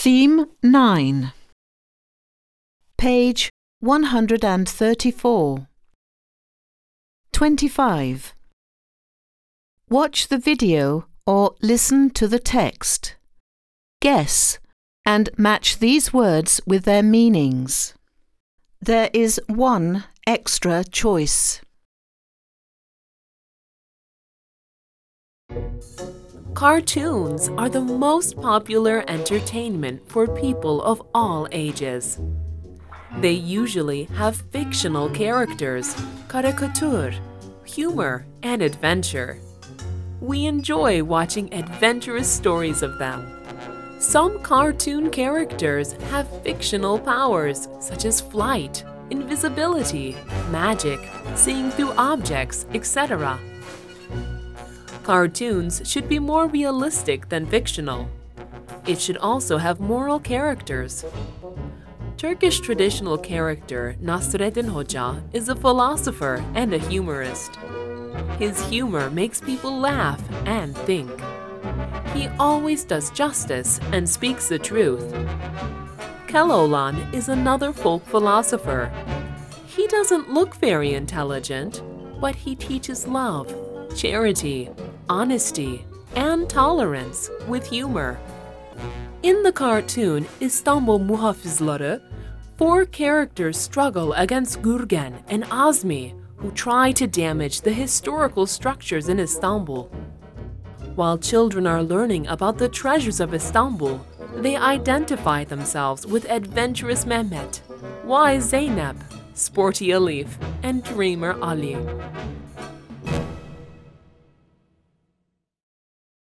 Theme 9 Page 134 25 Watch the video or listen to the text. Guess and match these words with their meanings. There is one extra choice. Cartoons are the most popular entertainment for people of all ages. They usually have fictional characters, caricature, humor, and adventure. We enjoy watching adventurous stories of them. Some cartoon characters have fictional powers such as flight, invisibility, magic, seeing through objects, etc. Cartoons should be more realistic than fictional. It should also have moral characters. Turkish traditional character Nasreddin Hoca is a philosopher and a humorist. His humor makes people laugh and think. He always does justice and speaks the truth. Keloğlan is another folk philosopher. He doesn't look very intelligent, but he teaches love, charity, honesty, and tolerance with humor. In the cartoon Istanbul Muhafizları, four characters struggle against Gürgen and Azmi, who try to damage the historical structures in Istanbul. While children are learning about the treasures of Istanbul, they identify themselves with adventurous Mehmet, wise Zeynep, sporty Elif, and dreamer Ali.